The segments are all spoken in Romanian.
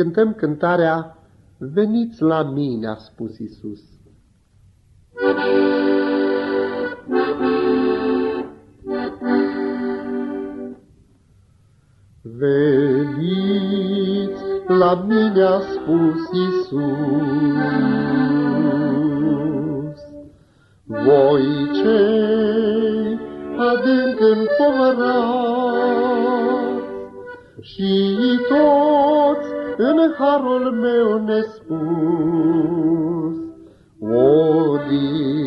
cântăm cântarea Veniți la mine, a spus Isus. Veniți la mine, a spus Isus. Voi cei adânc înfovărați și toți în harul meu nespus. Odihna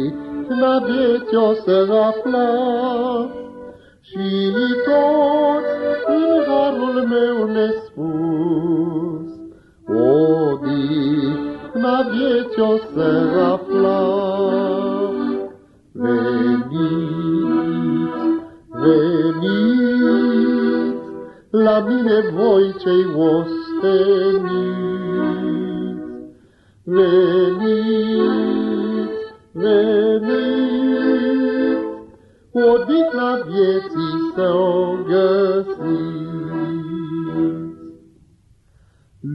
vieți o să aflați și toți în harul meu nespus. Odihna vieți o să aflați. Veniți, veniți, la mine voi cei osteniți. Veniți, veniți, odihna vieții să o găsiți.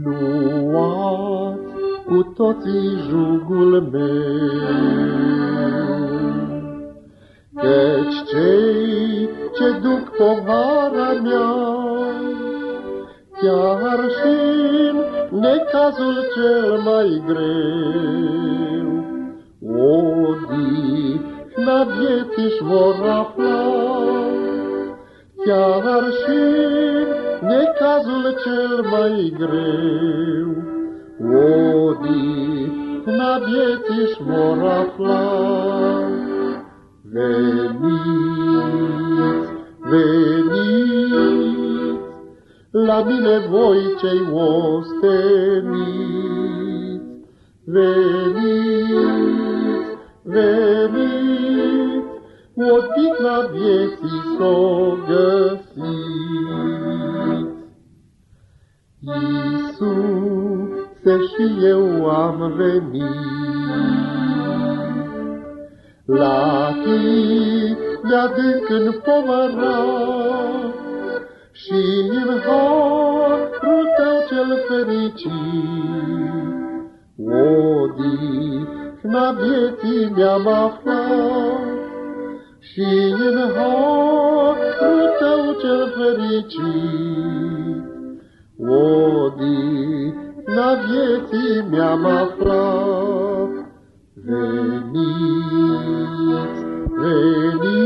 Luați cu toții jugul meu, Căci cei ce duc povara mea, Chiar și în necazul cel mai greu, Odihna vieții-și vor afla, Chiar și în necazul cel mai greu, Odihna vieții-și vor afla. Veniți, veniți, la mine voi cei osteniți. Veniți, veniți, odihna vieții s-o găsiți. Iisuse și eu am venit, la tine adânc în pomărat și în harul tău cel fericit. Odihna vieții mi-am aflat și în harul tău cel fericit. Odihna vieții mi-am aflat. Veniți, veniți,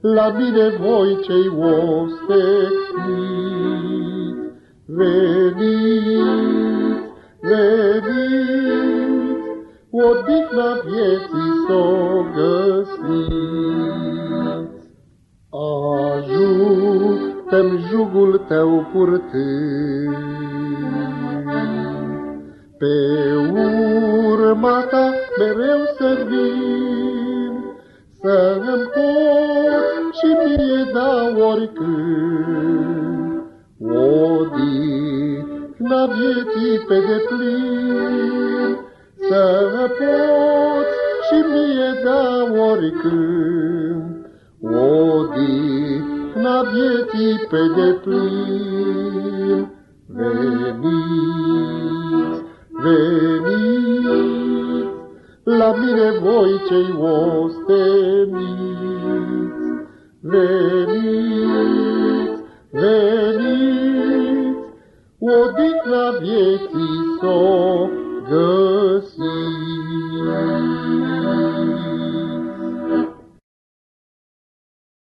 la mine voi cei osteșniți. Veniți, veniți, odihna vieții s-o găsiți. Ajută-mi jugul tău purtând, pe urma ta mereu să vin, Să-mi pot și mie da oricând. Odihna vieții pe deplin, Să pot și mie da oricând. Odihna vieții pe deplin, Veniți, Veniți la mine voi cei osteniți. Veniți, veniți, odihna vieții s-o găsiți.